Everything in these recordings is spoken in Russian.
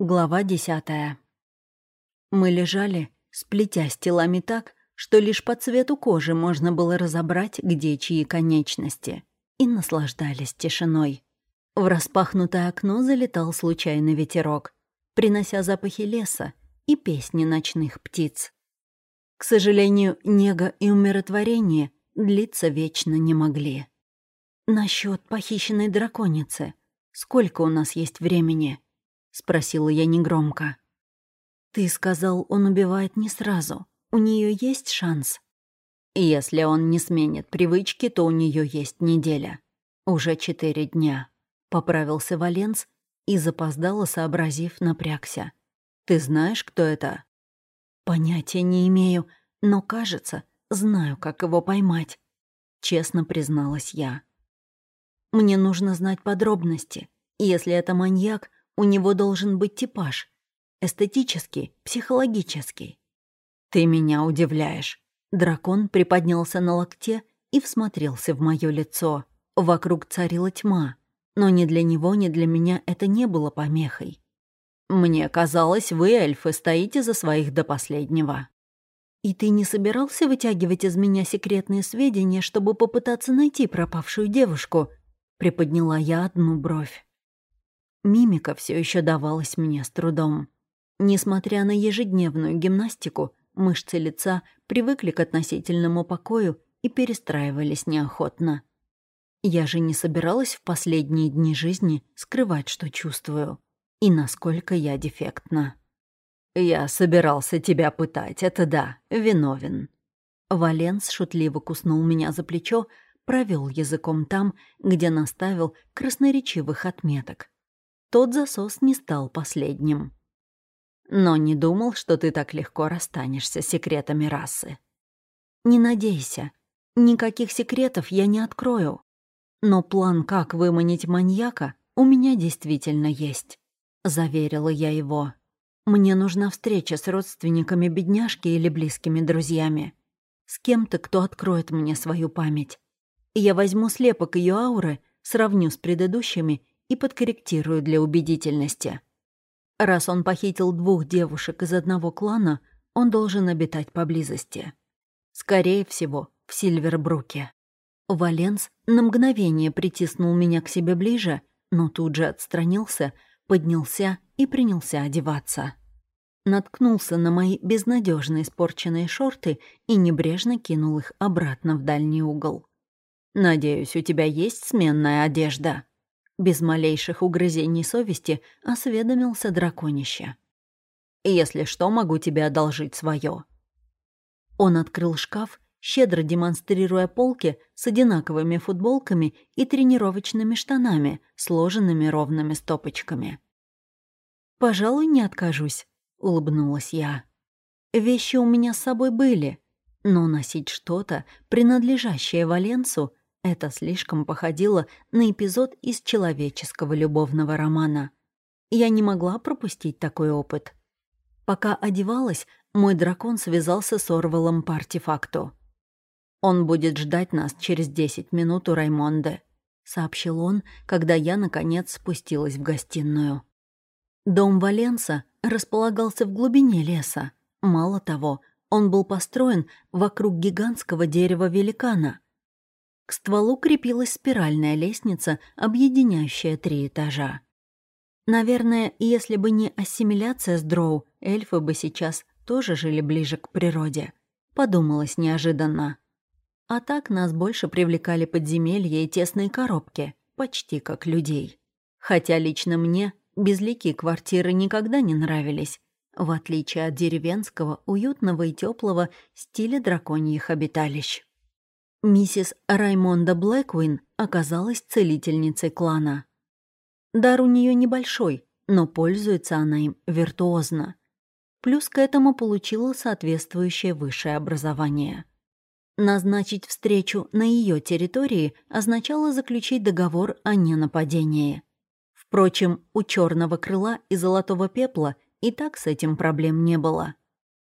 Глава десятая. Мы лежали, сплетясь телами так, что лишь по цвету кожи можно было разобрать, где чьи конечности, и наслаждались тишиной. В распахнутое окно залетал случайный ветерок, принося запахи леса и песни ночных птиц. К сожалению, нега и умиротворение длиться вечно не могли. Насчет похищенной драконицы. Сколько у нас есть времени?» — спросила я негромко. «Ты сказал, он убивает не сразу. У нее есть шанс?» «Если он не сменит привычки, то у нее есть неделя. Уже четыре дня», — поправился Валенс и запоздало, сообразив, напрягся. «Ты знаешь, кто это?» «Понятия не имею, но, кажется, знаю, как его поймать», — честно призналась я. «Мне нужно знать подробности. Если это маньяк, у него должен быть типаж. Эстетический, психологический. «Ты меня удивляешь». Дракон приподнялся на локте и всмотрелся в мое лицо. Вокруг царила тьма, но ни для него, ни для меня это не было помехой. «Мне казалось, вы, эльфы, стоите за своих до последнего». «И ты не собирался вытягивать из меня секретные сведения, чтобы попытаться найти пропавшую девушку?» Приподняла я одну бровь. Мимика все еще давалась мне с трудом. Несмотря на ежедневную гимнастику, мышцы лица привыкли к относительному покою и перестраивались неохотно. Я же не собиралась в последние дни жизни скрывать, что чувствую, и насколько я дефектна. «Я собирался тебя пытать, это да, виновен». Валенс шутливо куснул меня за плечо, провел языком там, где наставил красноречивых отметок тот засос не стал последним. Но не думал, что ты так легко расстанешься с секретами расы. Не надейся. Никаких секретов я не открою. Но план, как выманить маньяка, у меня действительно есть. Заверила я его. Мне нужна встреча с родственниками бедняжки или близкими друзьями. С кем-то, кто откроет мне свою память. Я возьму слепок ее ауры, сравню с предыдущими и подкорректирую для убедительности. Раз он похитил двух девушек из одного клана, он должен обитать поблизости. Скорее всего, в Сильвербруке. Валенс на мгновение притиснул меня к себе ближе, но тут же отстранился, поднялся и принялся одеваться. Наткнулся на мои безнадежно испорченные шорты и небрежно кинул их обратно в дальний угол. «Надеюсь, у тебя есть сменная одежда?» Без малейших угрызений совести осведомился драконище. «Если что, могу тебе одолжить свое. Он открыл шкаф, щедро демонстрируя полки с одинаковыми футболками и тренировочными штанами, сложенными ровными стопочками. «Пожалуй, не откажусь», — улыбнулась я. «Вещи у меня с собой были, но носить что-то, принадлежащее Валенсу, это слишком походило на эпизод из человеческого любовного романа. Я не могла пропустить такой опыт. Пока одевалась, мой дракон связался с Орвелом по артефакту. «Он будет ждать нас через десять минут у Раймонде», — сообщил он, когда я, наконец, спустилась в гостиную. Дом Валенса располагался в глубине леса. Мало того, он был построен вокруг гигантского дерева великана — к стволу крепилась спиральная лестница, объединяющая три этажа. Наверное, если бы не ассимиляция с дроу, эльфы бы сейчас тоже жили ближе к природе. Подумалось неожиданно. А так нас больше привлекали подземелья и тесные коробки, почти как людей. Хотя лично мне безликие квартиры никогда не нравились, в отличие от деревенского, уютного и теплого стиля драконьих обиталищ. Миссис Раймонда Блэквин оказалась целительницей клана. Дар у нее небольшой, но пользуется она им виртуозно. Плюс к этому получила соответствующее высшее образование. Назначить встречу на ее территории означало заключить договор о ненападении. Впрочем, у черного крыла и золотого пепла и так с этим проблем не было.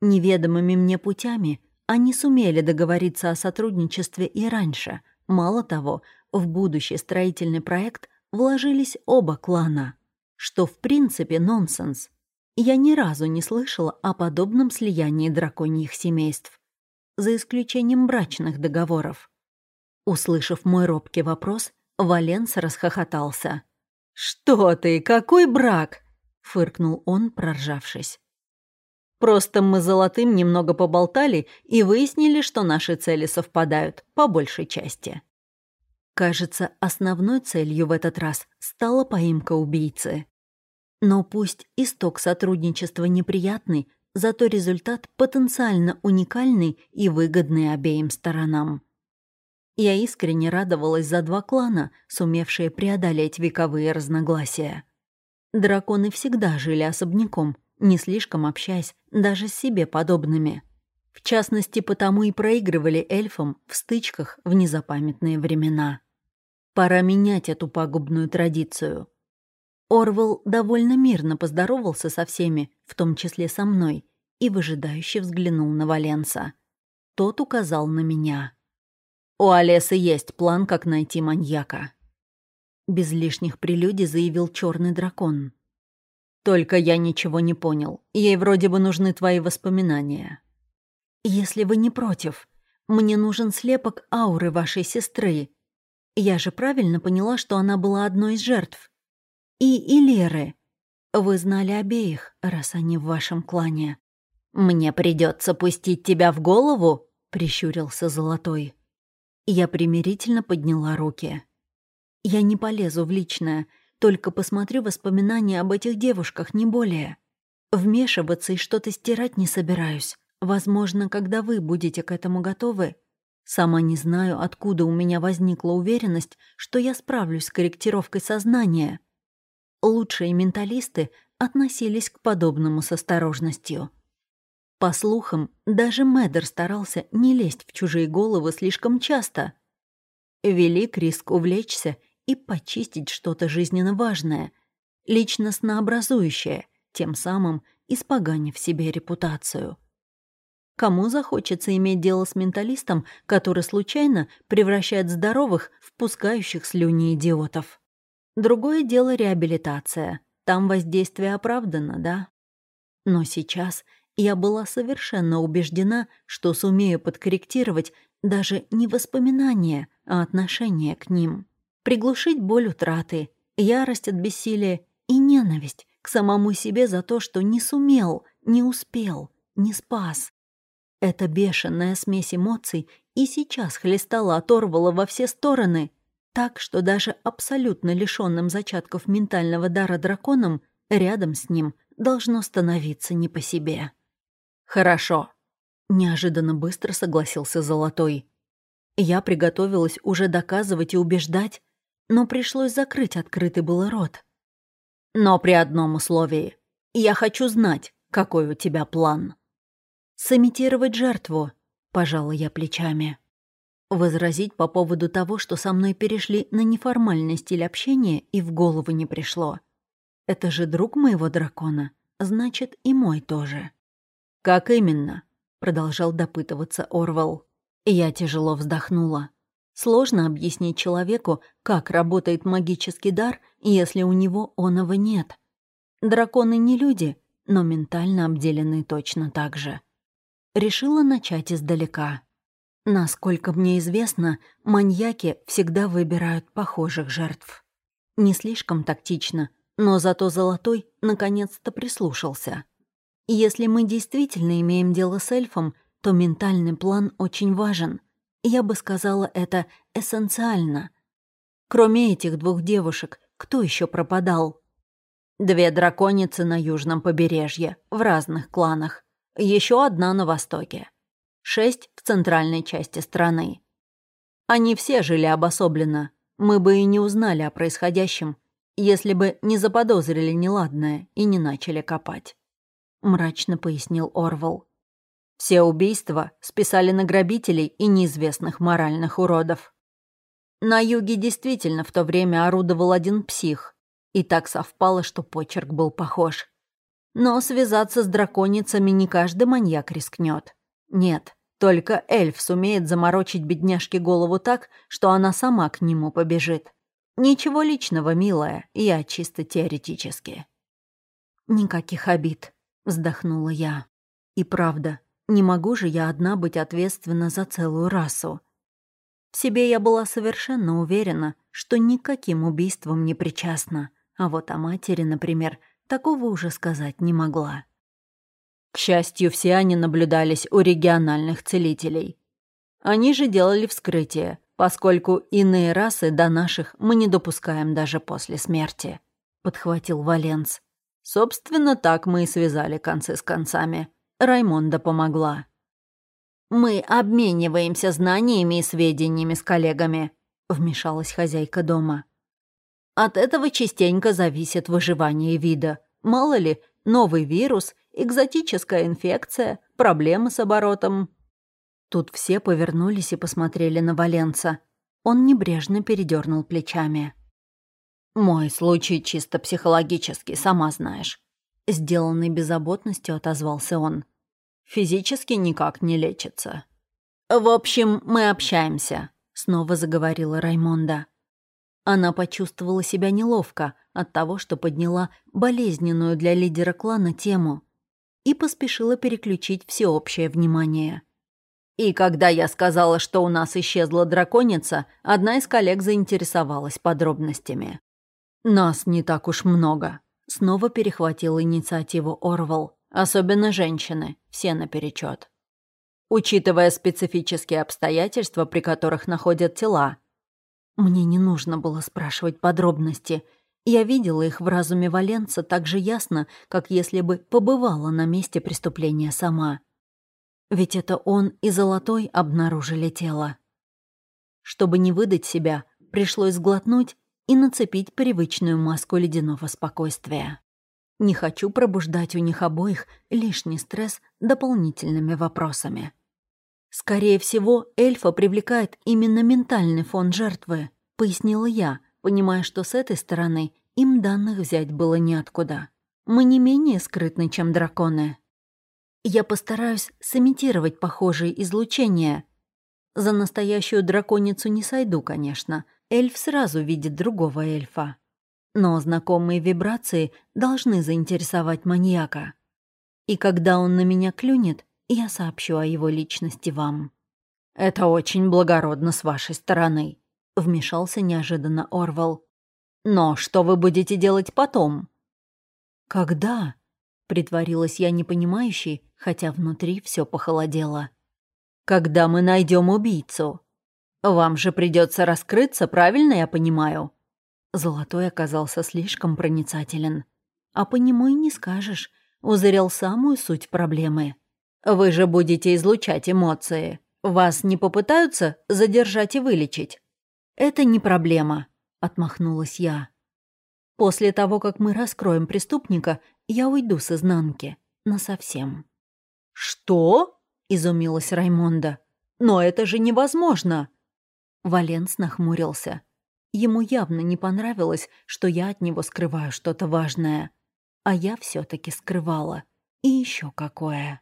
Неведомыми мне путями они сумели договориться о сотрудничестве и раньше. Мало того, в будущий строительный проект вложились оба клана. что в принципе нонсенс. Я ни разу не слышала о подобном слиянии драконьих семейств, за исключением брачных договоров. Услышав мой робкий вопрос, Валенс расхохотался. «Что ты, какой брак?» — фыркнул он, проржавшись. «Просто мы с Золотым немного поболтали и выяснили, что наши цели совпадают, по большей части». Кажется, основной целью в этот раз стала поимка убийцы. Но пусть исток сотрудничества неприятный, зато результат потенциально уникальный и выгодный обеим сторонам. Я искренне радовалась за два клана, сумевшие преодолеть вековые разногласия. Драконы всегда жили особняком, не слишком общаясь даже с себе подобными. В частности, потому и проигрывали эльфам в стычках в незапамятные времена. Пора менять эту пагубную традицию. Орвел довольно мирно поздоровался со всеми, в том числе со мной, и выжидающе взглянул на Валенса. Тот указал на меня. «У Олесы есть план, как найти маньяка», — без лишних прелюдий заявил черный дракон. «Только я ничего не понял. Ей вроде бы нужны твои воспоминания». «Если вы не против, мне нужен слепок ауры вашей сестры. Я же правильно поняла, что она была одной из жертв?» и Илеры. Вы знали обеих, раз они в вашем клане. «Мне придется пустить тебя в голову?» — прищурился Золотой. Я примирительно подняла руки. «Я не полезу в личное, только посмотрю воспоминания об этих девушках, не более. Вмешиваться и что-то стирать не собираюсь. Возможно, когда вы будете к этому готовы. Сама не знаю, откуда у меня возникла уверенность, что я справлюсь с корректировкой сознания лучшие менталисты относились к подобному с осторожностью. По слухам, даже Мэддер старался не лезть в чужие головы слишком часто. Велик риск увлечься и почистить что-то жизненно важное, личностнообразующее, тем самым испоганив себе репутацию. Кому захочется иметь дело с менталистом, который случайно превращает здоровых в пускающих слюни идиотов? Другое дело реабилитация. Там воздействие оправдано, да? Но сейчас я была совершенно убеждена, что сумею подкорректировать даже не воспоминания, а отношение к ним. Приглушить боль утраты, ярость от бессилия и ненависть к самому себе за то, что не сумел, не успел, не спас. Эта бешеная смесь эмоций и сейчас хлестала оторвала во все стороны — так, что даже абсолютно лишенным зачатков ментального дара драконом рядом с ним должно становиться не по себе. «Хорошо», — неожиданно быстро согласился Золотой. Я приготовилась уже доказывать и убеждать, но пришлось закрыть открытый был рот. «Но при одном условии. Я хочу знать, какой у тебя план». «Сымитировать жертву», — пожала я плечами. Возразить по поводу того, что со мной перешли на неформальный стиль общения, и в голову не пришло. Это же друг моего дракона, значит, и мой тоже. «Как именно?» — продолжал допытываться Орвал. Я тяжело вздохнула. Сложно объяснить человеку, как работает магический дар, если у него оного нет. Драконы не люди, но ментально обделены точно так же. Решила начать издалека. Насколько мне известно, маньяки всегда выбирают похожих жертв. Не слишком тактично, но зато Золотой наконец-то прислушался. Если мы действительно имеем дело с эльфом, то ментальный план очень важен. Я бы сказала, это эссенциально. Кроме этих двух девушек, кто еще пропадал? Две драконицы на южном побережье, в разных кланах. Еще одна на востоке шесть в центральной части страны. Они все жили обособленно. Мы бы и не узнали о происходящем, если бы не заподозрили неладное и не начали копать. Мрачно пояснил Орвал. Все убийства списали на грабителей и неизвестных моральных уродов. На юге действительно в то время орудовал один псих, и так совпало, что почерк был похож. Но связаться с драконицами не каждый маньяк рискнет. Нет, только эльф сумеет заморочить бедняжке голову так, что она сама к нему побежит. Ничего личного, милая, я чисто теоретически. Никаких обид, вздохнула я. И правда, не могу же я одна быть ответственна за целую расу. В себе я была совершенно уверена, что никаким убийством не причастна, а вот о матери, например, такого уже сказать не могла. К счастью, все они наблюдались у региональных целителей. Они же делали вскрытие, поскольку иные расы до наших мы не допускаем даже после смерти», — подхватил Валенс. «Собственно, так мы и связали концы с концами. Раймонда помогла». «Мы обмениваемся знаниями и сведениями с коллегами», — вмешалась хозяйка дома. «От этого частенько зависит выживание вида. Мало ли, новый вирус, экзотическая инфекция, проблемы с оборотом, Тут все повернулись и посмотрели на Валенца. Он небрежно передернул плечами. «Мой случай чисто психологический, сама знаешь». Сделанный беззаботностью отозвался он. «Физически никак не лечится». «В общем, мы общаемся», — снова заговорила Раймонда. Она почувствовала себя неловко от того, что подняла болезненную для лидера клана тему и поспешила переключить всеобщее внимание. И когда я сказала, что у нас исчезла драконица, одна из коллег заинтересовалась подробностями. «Нас не так уж много», — снова перехватил инициативу Орвал. «Особенно женщины, все наперечет. Учитывая специфические обстоятельства, при которых находят тела. Мне не нужно было спрашивать подробности. Я видела их в разуме Валенца так же ясно, как если бы побывала на месте преступления сама. Ведь это он и Золотой обнаружили тело. Чтобы не выдать себя, пришлось сглотнуть и нацепить привычную маску ледяного спокойствия. Не хочу пробуждать у них обоих лишний стресс дополнительными вопросами. «Скорее всего, эльфа привлекает именно ментальный фон жертвы», — пояснила я, понимая, что с этой стороны им данных взять было неоткуда. Мы не менее скрытны, чем драконы. Я постараюсь сымитировать похожие излучения. За настоящую драконицу не сойду, конечно. Эльф сразу видит другого эльфа. Но знакомые вибрации должны заинтересовать маньяка. И когда он на меня клюнет, я сообщу о его личности вам. «Это очень благородно с вашей стороны», — вмешался неожиданно Орвал. «Но что вы будете делать потом?» «Когда?» — притворилась я непонимающей, хотя внутри все похолодело. «Когда мы найдем убийцу? Вам же придется раскрыться, правильно я понимаю?» Золотой оказался слишком проницателен. А по нему и не скажешь, узрел самую суть проблемы. «Вы же будете излучать эмоции. Вас не попытаются задержать и вылечить?» «Это не проблема», — отмахнулась я. «После того, как мы раскроем преступника, я уйду с изнанки. Насовсем». «Что?» — изумилась Раймонда. «Но это же невозможно!» Валенс нахмурился. Ему явно не понравилось, что я от него скрываю что-то важное. А я все таки скрывала. И еще какое.